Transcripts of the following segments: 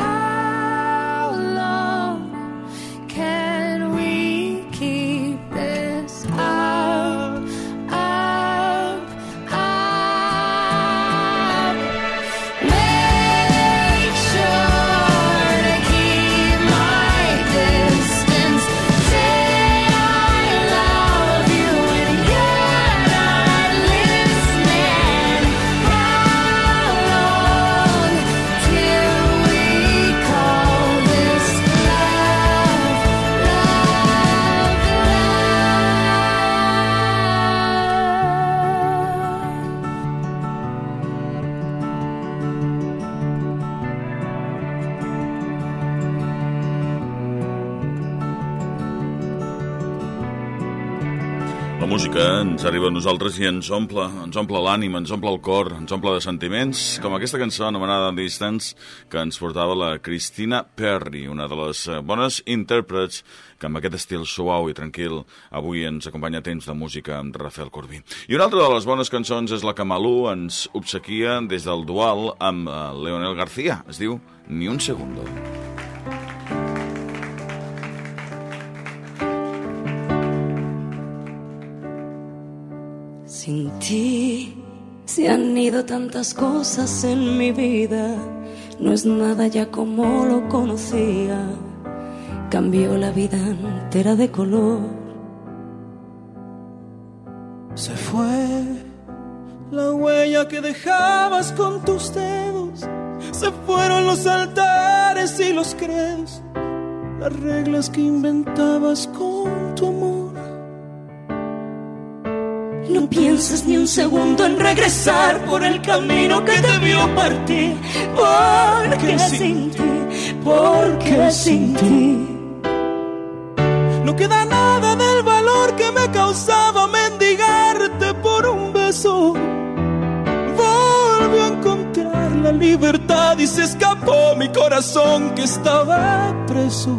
I música ens arriba a nosaltres i ens omple, ens omple l'ànima, ens omple el cor, ens omple de sentiments, com aquesta cançó anomenada Distance, que ens portava la Cristina Perry, una de les eh, bones intèrprets que amb aquest estil suau i tranquil avui ens acompanya temps de música amb Rafael Corbí. I una altra de les bones cançons és la que Malú ens obsequia des del dual amb eh, Leonel García. Es diu Ni un segundo. Sin ti se han ido tantas cosas en mi vida, no es nada ya como lo conocía, cambió la vida entera de color. Se fue la huella que dejabas con tus dedos. Se fueron los altares y los credos. Las reglas que inventabas con No pienses ni un segundo en regresar por el camino que te vio partir, porque sin ti, porque sin ti. No queda nada del valor que me causaba mendigarte por un beso. Volvió a encontrar la libertad y se escapó mi corazón que estaba preso.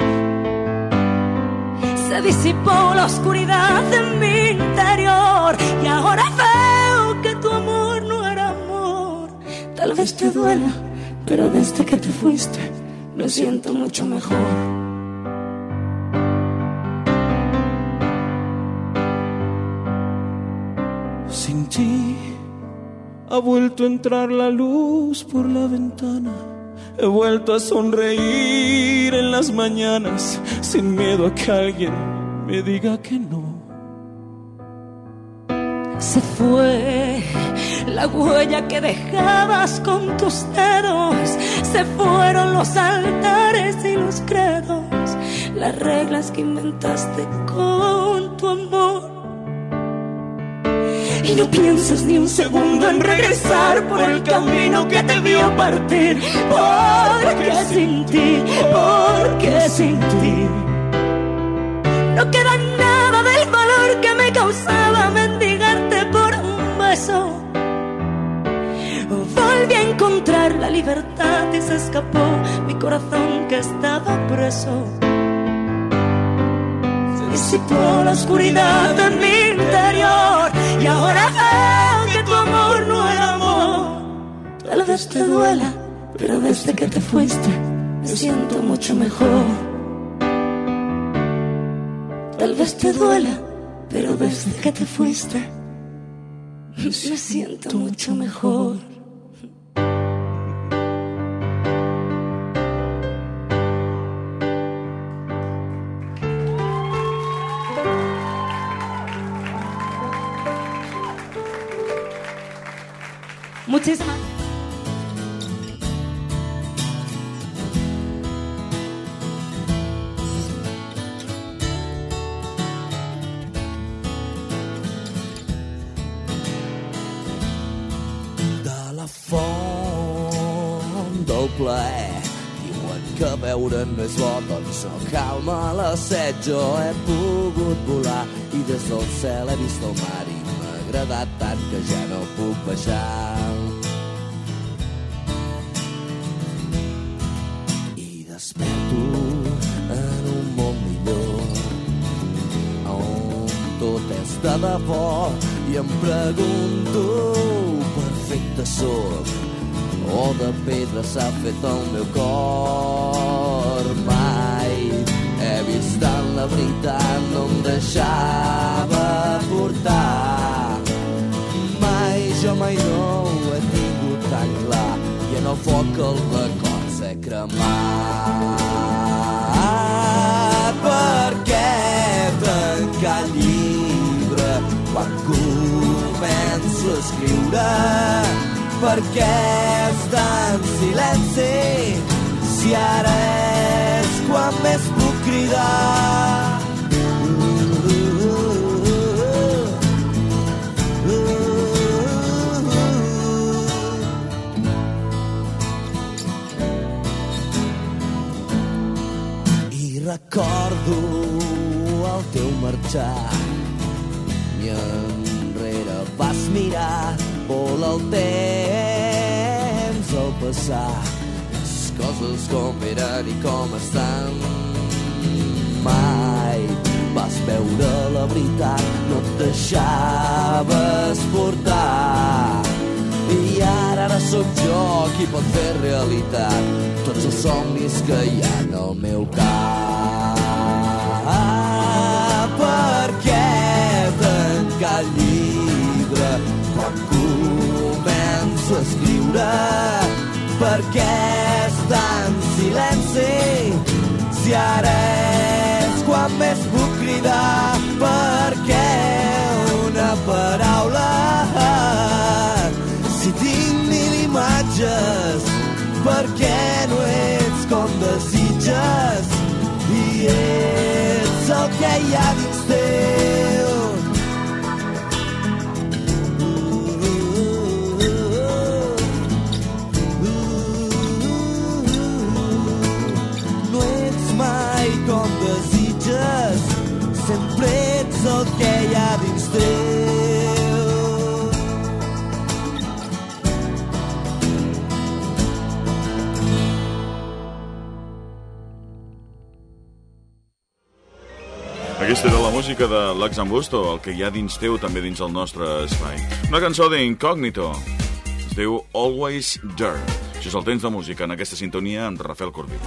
Disipó la oscuridad de mi interior y ahora veo que tu amor no era amor. Tal vez te duela, pero desde que te fuiste me siento mucho mejor. Sin ti ha vuelto a entrar la luz por la ventana. He vuelto a sonreír en las mañanas sin miedo a que alguien me diga que no. Se fue la huella que dejabas con tus dedos. Se fueron los altares y los credos. Las reglas que inventaste con tu amor. Y no piensas ni un segundo en regresar por el camino que te vio partir. Porque sin ti, porque sin ti. No queda nada del valor que me causaba mendigarte por un beso. Volví a encontrar la libertad y se escapó mi corazón que estaba preso. Se disipó la oscuridad de mi interior y ahora veo que tu amor no era amor. Tal vez te duela, pero desde que te fuiste me siento mucho mejor. Tal vez te duela, pero desde que te fuiste me siento mucho mejor. Del plaer. Diuen que beure no és bo, doncs no calma la set. Jo he pogut volar i des del cel he vist el mar i m'ha agradat tant que ja no puc baixar. I desperto en un món millor on tot és de debò i em pregunto perfecte sóc o de pedra s'ha fet el meu cor mai he vist tant la veritat no em deixava portar. Mai jo mai no ho he tingut tan clar i en el foc el record s'ha cremat per què tancar el llibre quan començo a escriure per què estar en silenci si ara és quan més puc cridar. I recordo el teu marxar i enrere vas mirar vola el temps al passar les coses com eren i com estan. Mai vas veure la veritat no et deixaves portar. I ara, ara sóc jo qui pot fer realitat tots els somnis que hi ha en el meu cap. Per què tancar el quan a escriure? Per què estar en silenci si ara és quan més puc cridar? Per què una paraula si tinc mil imatges per què no ets com desitges i ets el que hi ha dins teu música de l'Axambusto, el que hi ha dins teu, també dins el nostre espai. Una cançó d'Incognito. Es diu Always There. Això és el temps de música en aquesta sintonia amb Rafael Corbí.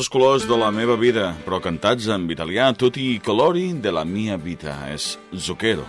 els colors de la meva vida, però cantats en italià, tot i colori de la mia vita. És Zucchero.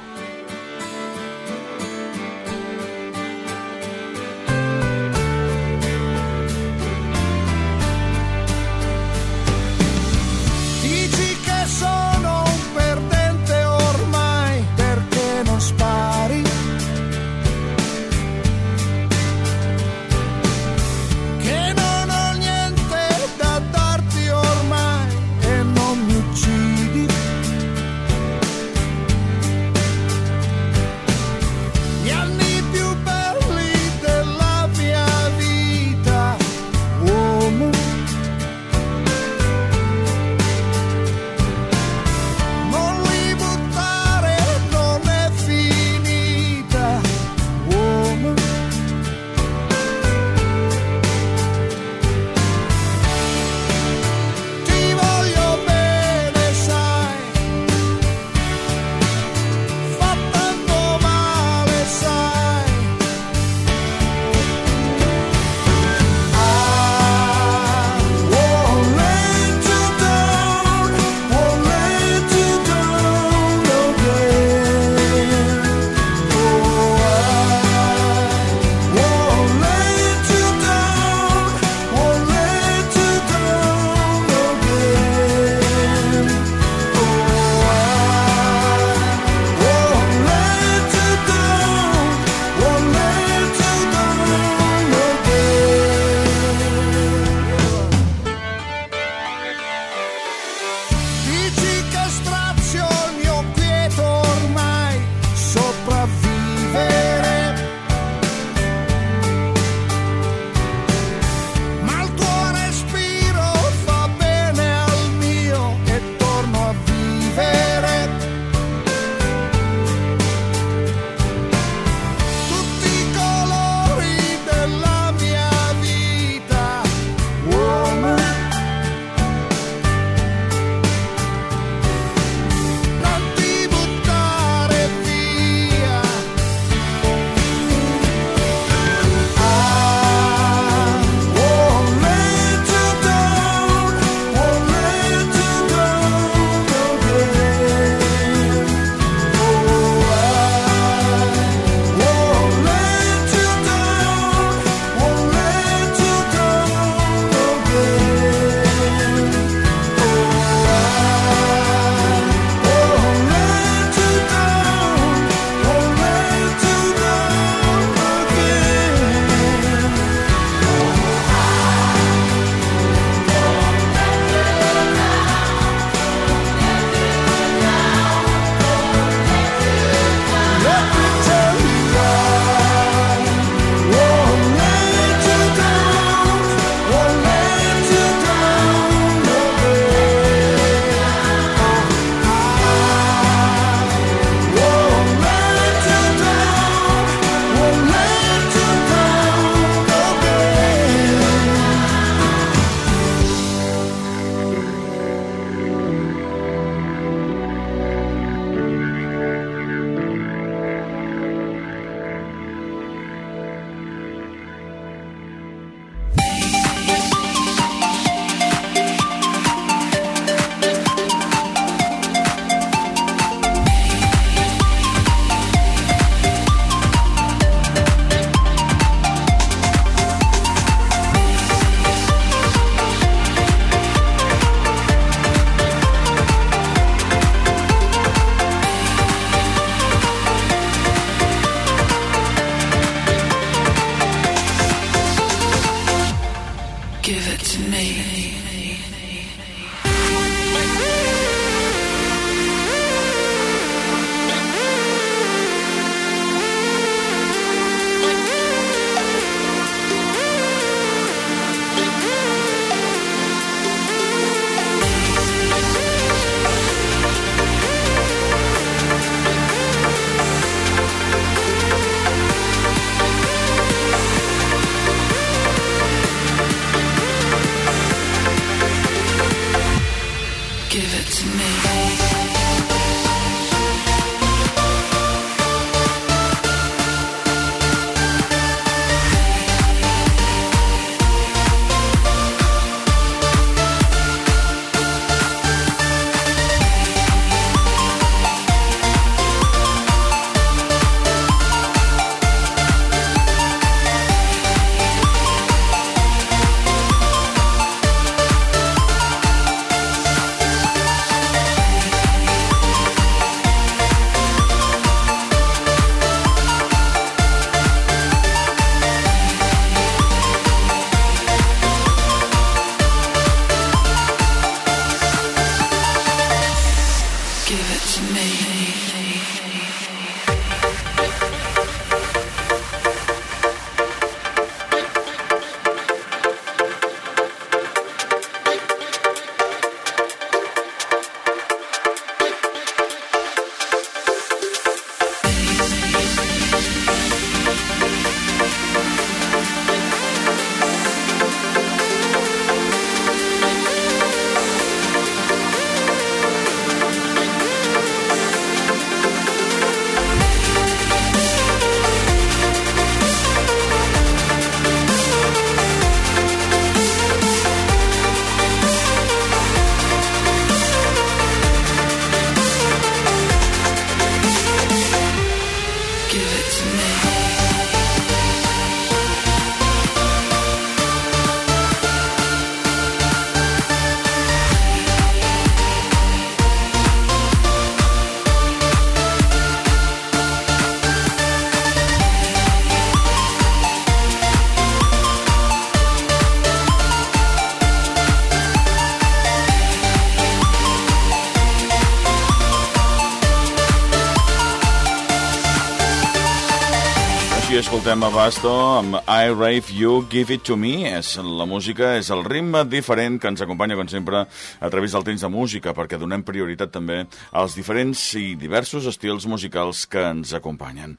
Escoltem Abasto amb I Rave You, Give It To Me. És la música, és el ritme diferent que ens acompanya, com sempre, a través del temps de música, perquè donem prioritat també als diferents i diversos estils musicals que ens acompanyen.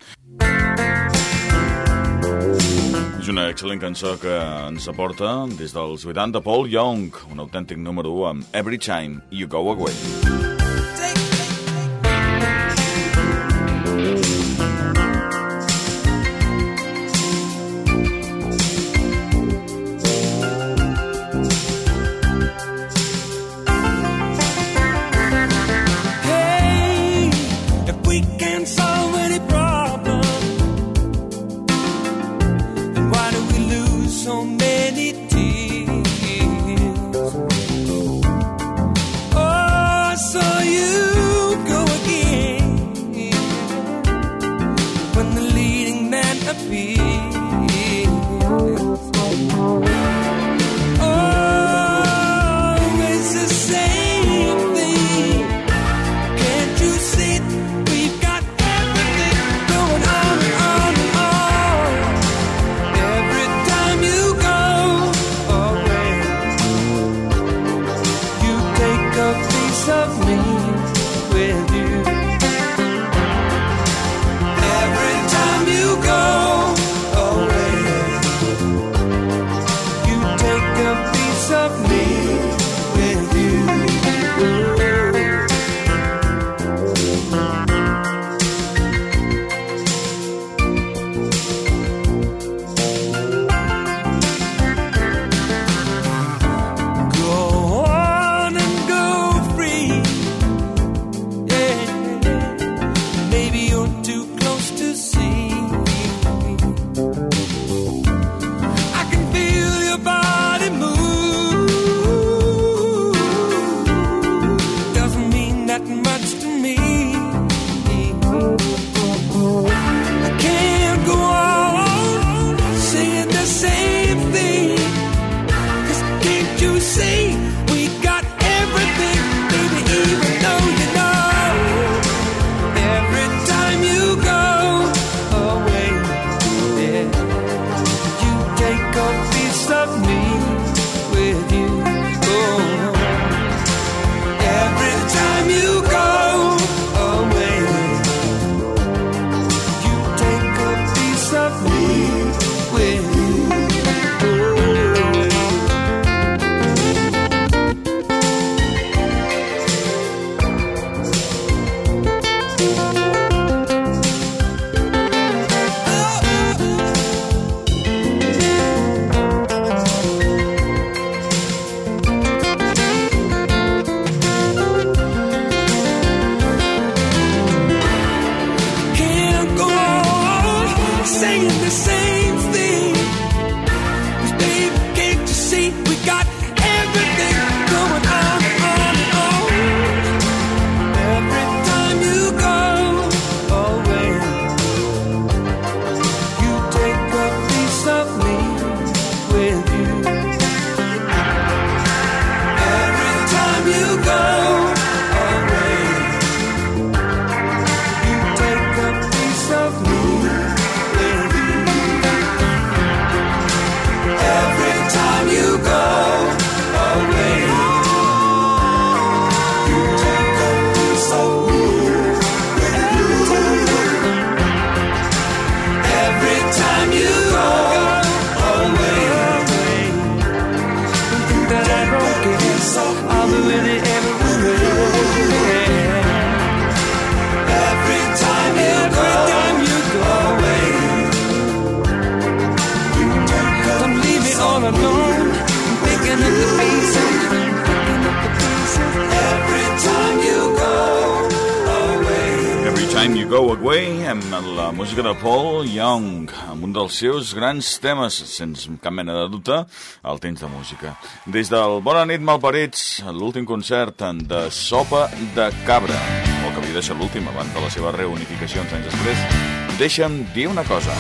És una excel·lent cançó que ens aporta des dels 80 Paul Young, un autèntic número 1 amb Every Time You Go Away. singing the same. I'll be with it Time You Go Away amb la música de Paul Young amb un dels seus grans temes sense cap mena de dubte el temps de música. Des del Bona nit Malparits l'últim concert de Sopa de Cabra o que havia de ser l'últim abans de la seva reunificació uns anys després deixa'm dir una cosa